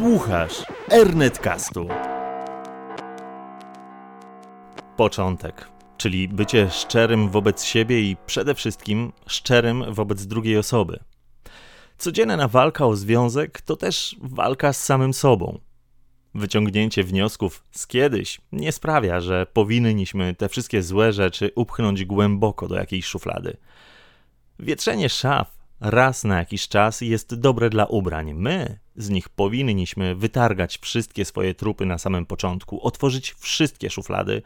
Słuchasz Ernetcastu. Początek, czyli bycie szczerym wobec siebie i przede wszystkim szczerym wobec drugiej osoby. Codzienna walka o związek to też walka z samym sobą. Wyciągnięcie wniosków z kiedyś nie sprawia, że powinniśmy te wszystkie złe rzeczy upchnąć głęboko do jakiejś szuflady. Wietrzenie szaf raz na jakiś czas jest dobre dla ubrań. My z nich powinniśmy wytargać wszystkie swoje trupy na samym początku, otworzyć wszystkie szuflady,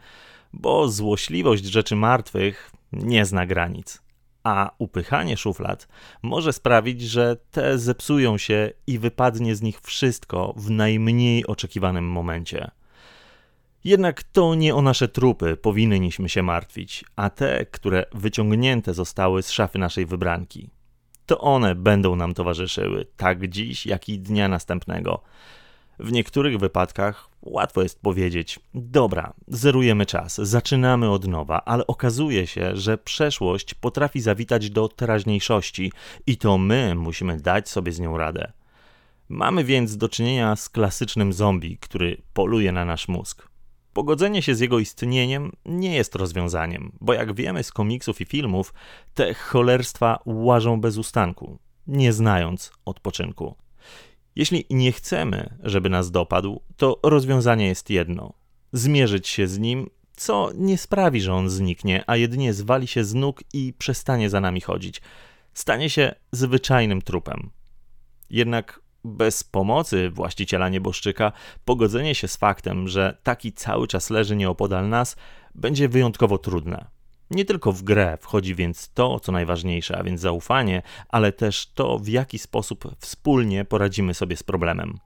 bo złośliwość rzeczy martwych nie zna granic. A upychanie szuflad może sprawić, że te zepsują się i wypadnie z nich wszystko w najmniej oczekiwanym momencie. Jednak to nie o nasze trupy powinniśmy się martwić, a te, które wyciągnięte zostały z szafy naszej wybranki to one będą nam towarzyszyły tak dziś, jak i dnia następnego. W niektórych wypadkach łatwo jest powiedzieć: Dobra, zerujemy czas, zaczynamy od nowa, ale okazuje się, że przeszłość potrafi zawitać do teraźniejszości i to my musimy dać sobie z nią radę. Mamy więc do czynienia z klasycznym zombie, który poluje na nasz mózg. Pogodzenie się z jego istnieniem nie jest rozwiązaniem, bo jak wiemy z komiksów i filmów, te cholerstwa łażą bez ustanku, nie znając odpoczynku. Jeśli nie chcemy, żeby nas dopadł, to rozwiązanie jest jedno: zmierzyć się z nim, co nie sprawi, że on zniknie, a jedynie zwali się z nóg i przestanie za nami chodzić. Stanie się zwyczajnym trupem. Jednak bez pomocy właściciela nieboszczyka, pogodzenie się z faktem, że taki cały czas leży nieopodal nas, będzie wyjątkowo trudne. Nie tylko w grę wchodzi więc to, co najważniejsze, a więc zaufanie, ale też to, w jaki sposób wspólnie poradzimy sobie z problemem.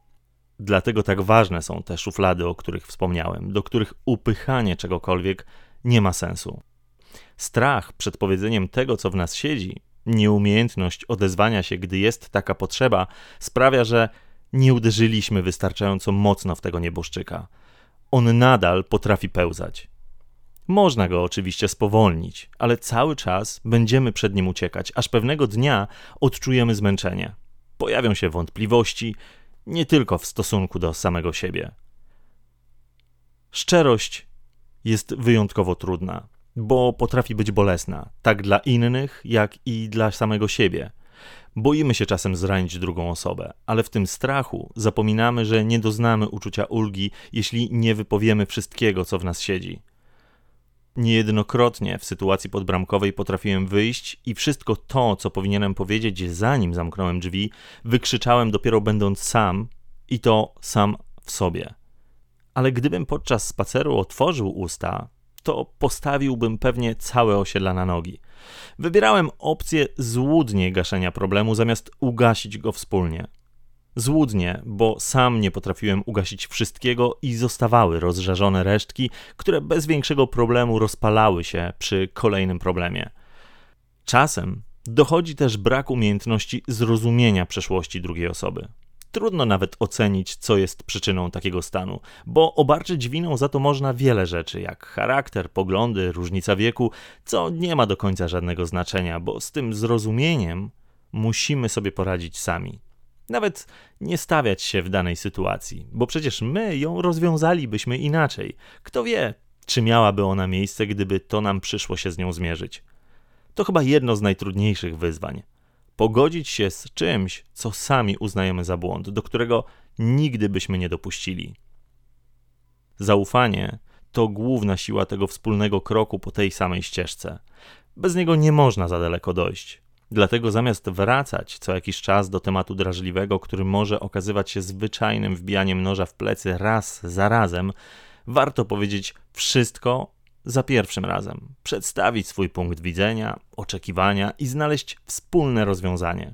Dlatego tak ważne są te szuflady, o których wspomniałem, do których upychanie czegokolwiek nie ma sensu. Strach przed powiedzeniem tego, co w nas siedzi, Nieumiejętność odezwania się, gdy jest taka potrzeba, sprawia, że nie uderzyliśmy wystarczająco mocno w tego nieboszczyka. On nadal potrafi pełzać. Można go oczywiście spowolnić, ale cały czas będziemy przed nim uciekać, aż pewnego dnia odczujemy zmęczenie. Pojawią się wątpliwości, nie tylko w stosunku do samego siebie. Szczerość jest wyjątkowo trudna bo potrafi być bolesna, tak dla innych, jak i dla samego siebie. Boimy się czasem zranić drugą osobę, ale w tym strachu zapominamy, że nie doznamy uczucia ulgi, jeśli nie wypowiemy wszystkiego, co w nas siedzi. Niejednokrotnie w sytuacji podbramkowej potrafiłem wyjść i wszystko to, co powinienem powiedzieć, zanim zamknąłem drzwi, wykrzyczałem dopiero będąc sam i to sam w sobie. Ale gdybym podczas spaceru otworzył usta, to postawiłbym pewnie całe osiedla na nogi. Wybierałem opcję złudnie gaszenia problemu zamiast ugasić go wspólnie. Złudnie, bo sam nie potrafiłem ugasić wszystkiego i zostawały rozżarzone resztki, które bez większego problemu rozpalały się przy kolejnym problemie. Czasem dochodzi też brak umiejętności zrozumienia przeszłości drugiej osoby. Trudno nawet ocenić, co jest przyczyną takiego stanu, bo obarczyć winą za to można wiele rzeczy, jak charakter, poglądy, różnica wieku, co nie ma do końca żadnego znaczenia, bo z tym zrozumieniem musimy sobie poradzić sami. Nawet nie stawiać się w danej sytuacji, bo przecież my ją rozwiązalibyśmy inaczej. Kto wie, czy miałaby ona miejsce, gdyby to nam przyszło się z nią zmierzyć. To chyba jedno z najtrudniejszych wyzwań pogodzić się z czymś, co sami uznajemy za błąd, do którego nigdy byśmy nie dopuścili. Zaufanie to główna siła tego wspólnego kroku po tej samej ścieżce. Bez niego nie można za daleko dojść. Dlatego zamiast wracać co jakiś czas do tematu drażliwego, który może okazywać się zwyczajnym wbijaniem noża w plecy raz za razem, warto powiedzieć wszystko za pierwszym razem, przedstawić swój punkt widzenia, oczekiwania i znaleźć wspólne rozwiązanie.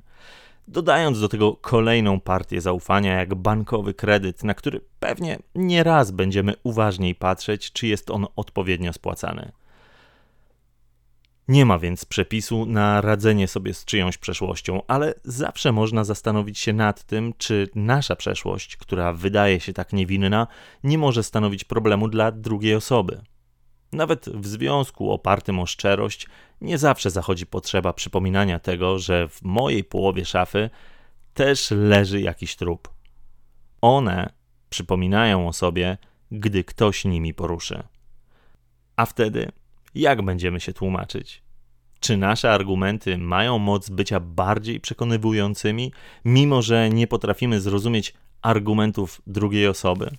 Dodając do tego kolejną partię zaufania, jak bankowy kredyt, na który pewnie nie raz będziemy uważniej patrzeć, czy jest on odpowiednio spłacany. Nie ma więc przepisu na radzenie sobie z czyjąś przeszłością, ale zawsze można zastanowić się nad tym, czy nasza przeszłość, która wydaje się tak niewinna, nie może stanowić problemu dla drugiej osoby. Nawet w związku opartym o szczerość nie zawsze zachodzi potrzeba przypominania tego, że w mojej połowie szafy też leży jakiś trup. One przypominają o sobie, gdy ktoś nimi poruszy. A wtedy, jak będziemy się tłumaczyć? Czy nasze argumenty mają moc bycia bardziej przekonywującymi, mimo że nie potrafimy zrozumieć argumentów drugiej osoby?